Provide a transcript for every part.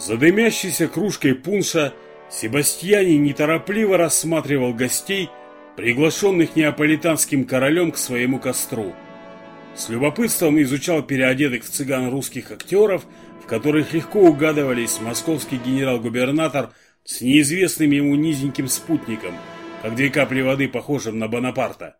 За дымящейся кружкой пунша Себастьяни неторопливо рассматривал гостей, приглашенных неаполитанским королем к своему костру. С любопытством изучал переодетых в цыган русских актеров, в которых легко угадывались московский генерал-губернатор с неизвестным ему низеньким спутником, как две капли воды, похожим на Бонапарта.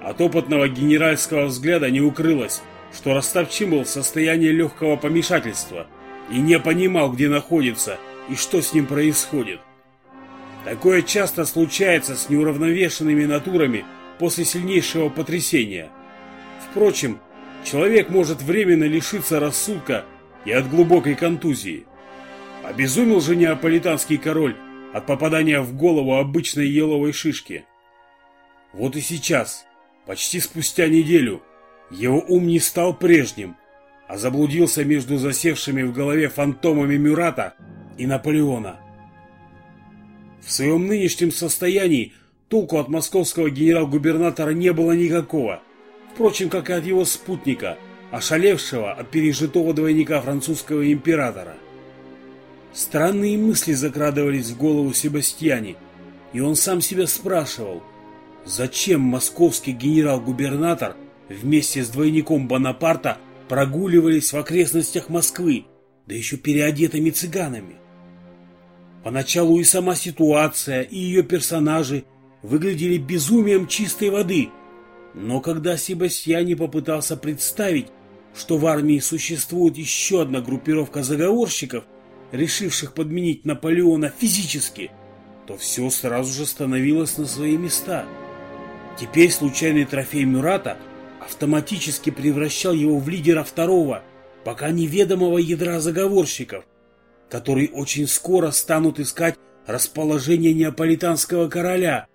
От опытного генеральского взгляда не укрылось, что Ростовчин был в состоянии легкого помешательства и не понимал, где находится и что с ним происходит. Такое часто случается с неуравновешенными натурами после сильнейшего потрясения. Впрочем, человек может временно лишиться рассудка и от глубокой контузии. Обезумел же неаполитанский король от попадания в голову обычной еловой шишки. Вот и сейчас, почти спустя неделю, его ум не стал прежним, а заблудился между засевшими в голове фантомами Мюрата и Наполеона. В своем нынешнем состоянии толку от московского генерал-губернатора не было никакого, впрочем, как и от его спутника, ошалевшего от пережитого двойника французского императора. Странные мысли закрадывались в голову Себастьяне, и он сам себя спрашивал, зачем московский генерал-губернатор вместе с двойником Бонапарта прогуливались в окрестностях Москвы, да еще переодетыми цыганами. Поначалу и сама ситуация, и ее персонажи выглядели безумием чистой воды, но когда Себастьяне попытался представить, что в армии существует еще одна группировка заговорщиков – решивших подменить Наполеона физически, то все сразу же становилось на свои места. Теперь случайный трофей Мюрата автоматически превращал его в лидера второго, пока неведомого ядра заговорщиков, которые очень скоро станут искать расположение неаполитанского короля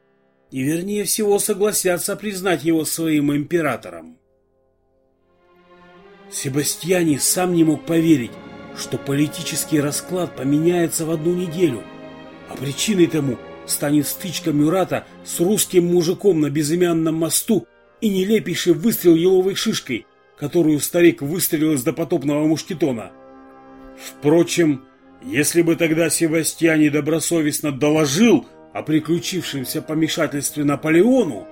и, вернее всего, согласятся признать его своим императором. Себастьяни сам не мог поверить, что политический расклад поменяется в одну неделю, а причиной тому станет стычка Мюрата с русским мужиком на безымянном мосту и нелепейший выстрел еловой шишкой, которую старик выстрелил из допотопного мушкетона. Впрочем, если бы тогда Себастьяне добросовестно доложил о приключившемся помешательстве Наполеону,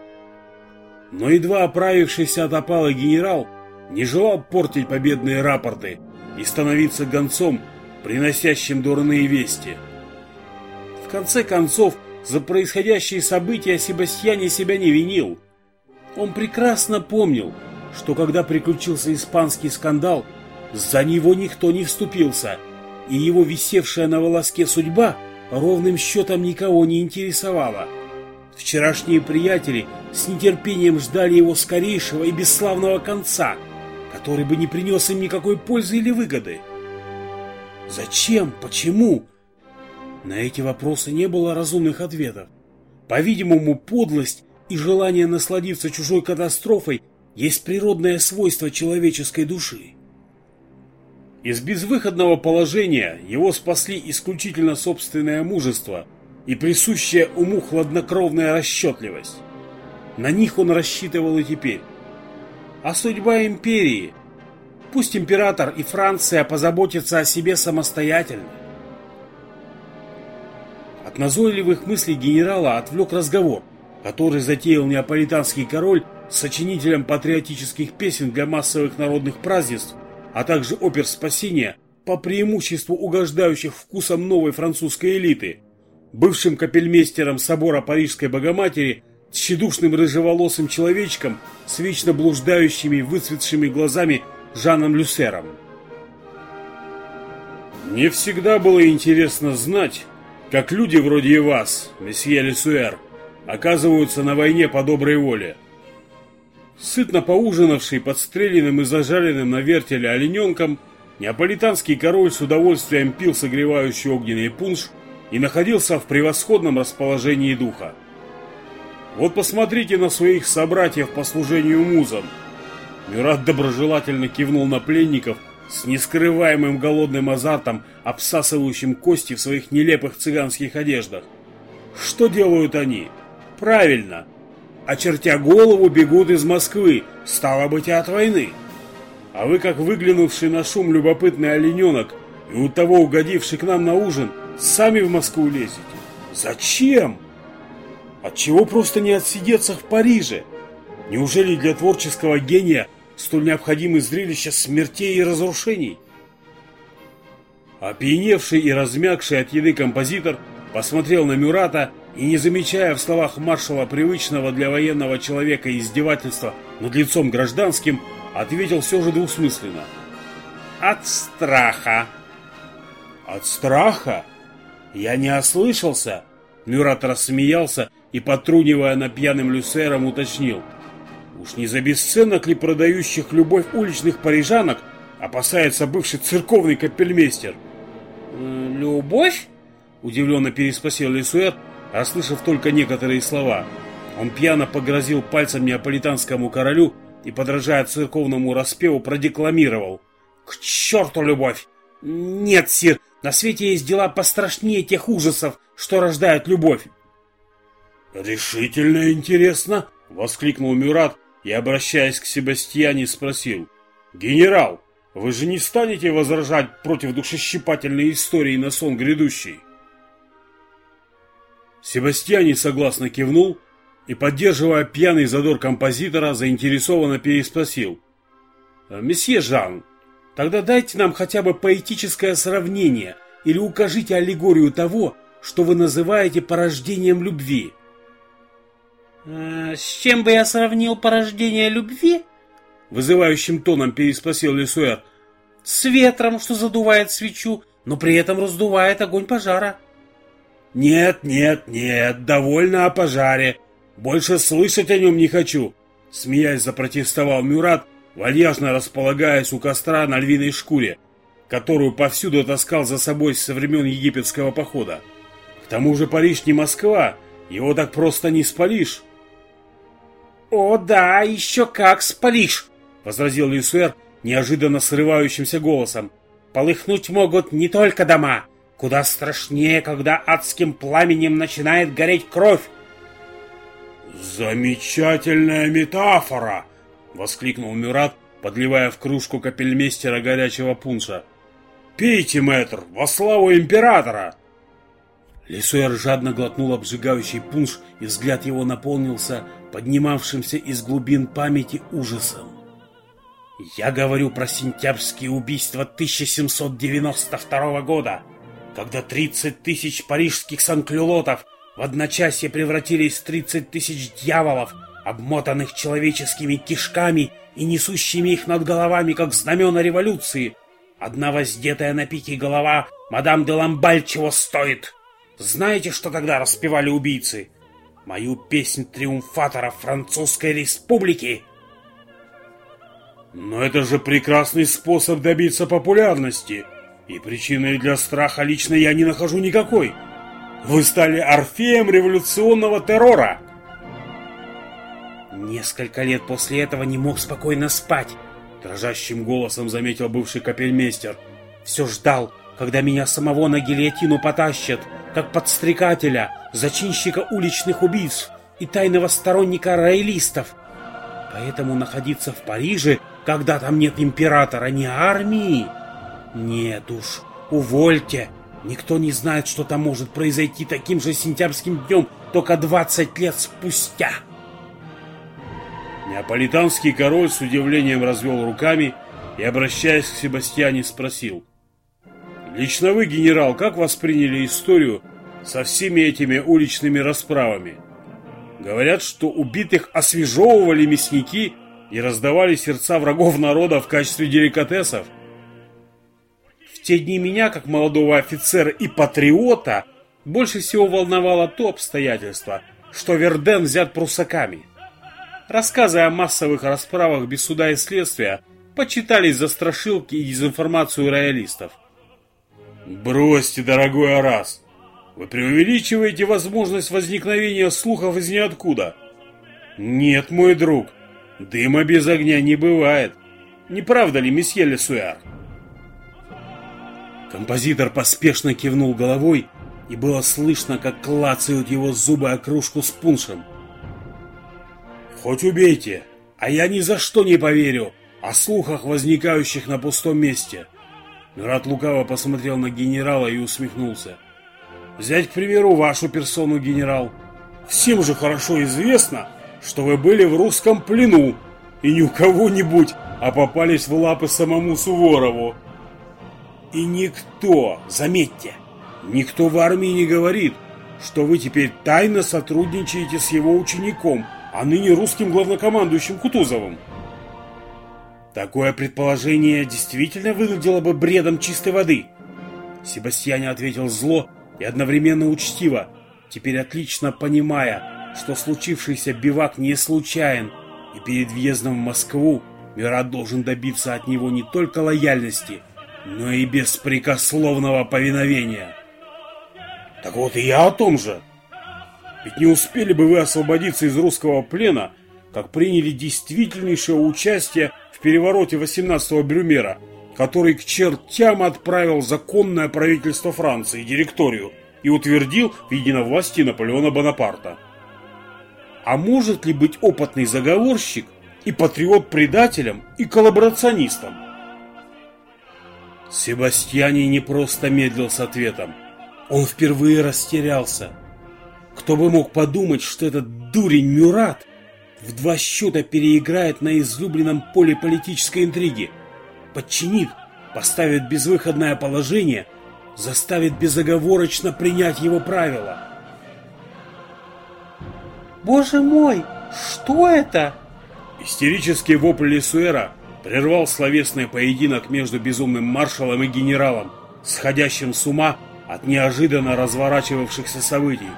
но едва оправившийся от опалы генерал не желал портить победные рапорты – и становиться гонцом, приносящим дурные вести. В конце концов, за происходящие события Себастьяне себя не винил. Он прекрасно помнил, что когда приключился испанский скандал, за него никто не вступился, и его висевшая на волоске судьба ровным счетом никого не интересовала. Вчерашние приятели с нетерпением ждали его скорейшего и бесславного конца – который бы не принес им никакой пользы или выгоды. Зачем? Почему? На эти вопросы не было разумных ответов. По-видимому, подлость и желание насладиться чужой катастрофой есть природное свойство человеческой души. Из безвыходного положения его спасли исключительно собственное мужество и присущая уму хладнокровная расчетливость. На них он рассчитывал и теперь а судьба империи. Пусть император и Франция позаботятся о себе самостоятельно. От назойливых мыслей генерала отвлек разговор, который затеял неаполитанский король с сочинителем патриотических песен для массовых народных празднеств, а также опер спасения, по преимуществу угождающих вкусам новой французской элиты, бывшим капельмейстером собора Парижской Богоматери тщедушным рыжеволосым человечком с вечно блуждающими выцветшими глазами Жаном Люсером. Мне всегда было интересно знать, как люди вроде вас, месье Люсуэр, оказываются на войне по доброй воле. Сытно поужинавший подстреленным и зажаренным на вертеле олененком, неаполитанский король с удовольствием пил согревающий огненный пунш и находился в превосходном расположении духа. Вот посмотрите на своих собратьев по служению музам. Мюрат доброжелательно кивнул на пленников с нескрываемым голодным азартом, обсасывающим кости в своих нелепых цыганских одеждах. Что делают они? Правильно. Очертя голову, бегут из Москвы, стало быть, от войны. А вы, как выглянувший на шум любопытный олененок, и у того, угодивший к нам на ужин, сами в Москву лезете? Зачем? Отчего просто не отсидеться в Париже? Неужели для творческого гения столь необходимы зрелища смертей и разрушений? Опьяневший и размягший от еды композитор посмотрел на Мюрата и, не замечая в словах маршала привычного для военного человека издевательства над лицом гражданским, ответил все же двусмысленно. «От страха!» «От страха? Я не ослышался?» Мюрат рассмеялся и, потрунивая на пьяным люсером, уточнил. «Уж не за бесценок ли продающих любовь уличных парижанок опасается бывший церковный капельмейстер?» «Любовь?» – удивленно переспросил Лисуэт, расслышав только некоторые слова. Он пьяно погрозил пальцем неаполитанскому королю и, подражая церковному распеву, продекламировал. «К черту любовь! Нет, сир, на свете есть дела пострашнее тех ужасов, что рождает любовь!» «Решительно интересно!» — воскликнул Мюрат и, обращаясь к Себастьяне, спросил. «Генерал, вы же не станете возражать против душещипательной истории на сон грядущий?» Себастьяне согласно кивнул и, поддерживая пьяный задор композитора, заинтересованно переспросил. «Месье Жан, тогда дайте нам хотя бы поэтическое сравнение или укажите аллегорию того, что вы называете порождением любви». «Э, «С чем бы я сравнил порождение любви?» Вызывающим тоном переспросил Лесуэр. «С ветром, что задувает свечу, но при этом раздувает огонь пожара». «Нет, нет, нет, довольно о пожаре. Больше слышать о нем не хочу!» Смеясь, запротестовал Мюрат, вальяжно располагаясь у костра на львиной шкуре, которую повсюду таскал за собой со времен египетского похода. К тому же Париж не Москва, его так просто не спалишь. «О да, еще как спалишь!» — возразил Люсуэр неожиданно срывающимся голосом. «Полыхнуть могут не только дома, Куда страшнее, когда адским пламенем начинает гореть кровь. «Замечательная метафора!» — воскликнул Мюрат, подливая в кружку капельмейстера горячего пунша. «Пейте, мэтр, во славу императора!» Лисуэр жадно глотнул обжигающий пунш, и взгляд его наполнился поднимавшимся из глубин памяти ужасом. «Я говорю про сентябрьские убийства 1792 года!» Когда 30 тысяч парижских санклюлотов в одночасье превратились в 30 тысяч дьяволов, обмотанных человеческими кишками и несущими их над головами, как знамена революции. Одна воздетая на пике голова мадам де Ламбаль чего стоит? Знаете, что тогда распевали убийцы? Мою песнь триумфатора Французской Республики. Но это же прекрасный способ добиться популярности, и причиной для страха лично я не нахожу никакой. Вы стали орфеем революционного террора. Несколько лет после этого не мог спокойно спать, дрожащим голосом заметил бывший капельмейстер. Все ждал, когда меня самого на гильотину потащат, как подстрекателя, зачинщика уличных убийств и тайного сторонника роялистов. Поэтому находиться в Париже, когда там нет императора, не армии, нет уж, увольте. Никто не знает, что там может произойти таким же сентябрьским днем, только 20 лет спустя. Неаполитанский король с удивлением развел руками и, обращаясь к Себастьяне, спросил. «Лично вы, генерал, как восприняли историю со всеми этими уличными расправами? Говорят, что убитых освежевывали мясники и раздавали сердца врагов народа в качестве деликатесов. Те дни меня, как молодого офицера и патриота, больше всего волновало то обстоятельство, что Верден взят прусаками. Рассказы о массовых расправах без суда и следствия почитались за страшилки и дезинформацию роялистов. Бросьте, дорогой Арас, вы преувеличиваете возможность возникновения слухов из ниоткуда. Нет, мой друг, дыма без огня не бывает. Не правда ли, месье Лесуэр? Композитор поспешно кивнул головой, и было слышно, как клацают его зубы о кружку с пуншем. «Хоть убейте, а я ни за что не поверю о слухах, возникающих на пустом месте. Мират лукаво посмотрел на генерала и усмехнулся. Взять, к примеру, вашу персону, генерал. Всем же хорошо известно, что вы были в русском плену, и не у кого-нибудь, а попались в лапы самому Суворову. И никто, заметьте, никто в армии не говорит, что вы теперь тайно сотрудничаете с его учеником, а ныне русским главнокомандующим Кутузовым. Такое предположение действительно выглядело бы бредом чистой воды. Себастьяне ответил зло и одновременно учтиво, теперь отлично понимая, что случившийся бивак не случайен, и перед въездом в Москву Мират должен добиться от него не только лояльности, но и беспрекословного повиновения. Так вот и я о том же. Ведь не успели бы вы освободиться из русского плена, как приняли действительнейшее участие в перевороте 18-го Брюмера, который к чертям отправил законное правительство Франции, директорию, и утвердил в единовластии Наполеона Бонапарта. А может ли быть опытный заговорщик и патриот предателем и коллаборационистом? Себастьяне не просто медлил с ответом. Он впервые растерялся. Кто бы мог подумать, что этот дурень Мюрат в два счета переиграет на излюбленном поле политической интриги, подчинит, поставит безвыходное положение, заставит безоговорочно принять его правила. «Боже мой, что это?» Истерический вопль Лисуэра прервал словесный поединок между безумным маршалом и генералом, сходящим с ума от неожиданно разворачивавшихся событий.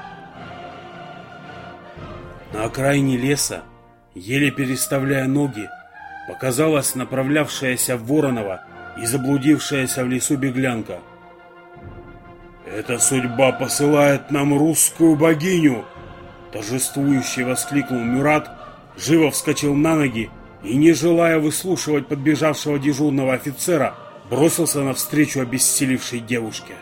На окраине леса, еле переставляя ноги, показалась направлявшаяся в Воронова и заблудившаяся в лесу беглянка. «Эта судьба посылает нам русскую богиню!» Торжествующе воскликнул Мюрат, живо вскочил на ноги и, не желая выслушивать подбежавшего дежурного офицера, бросился навстречу обессилевшей девушке.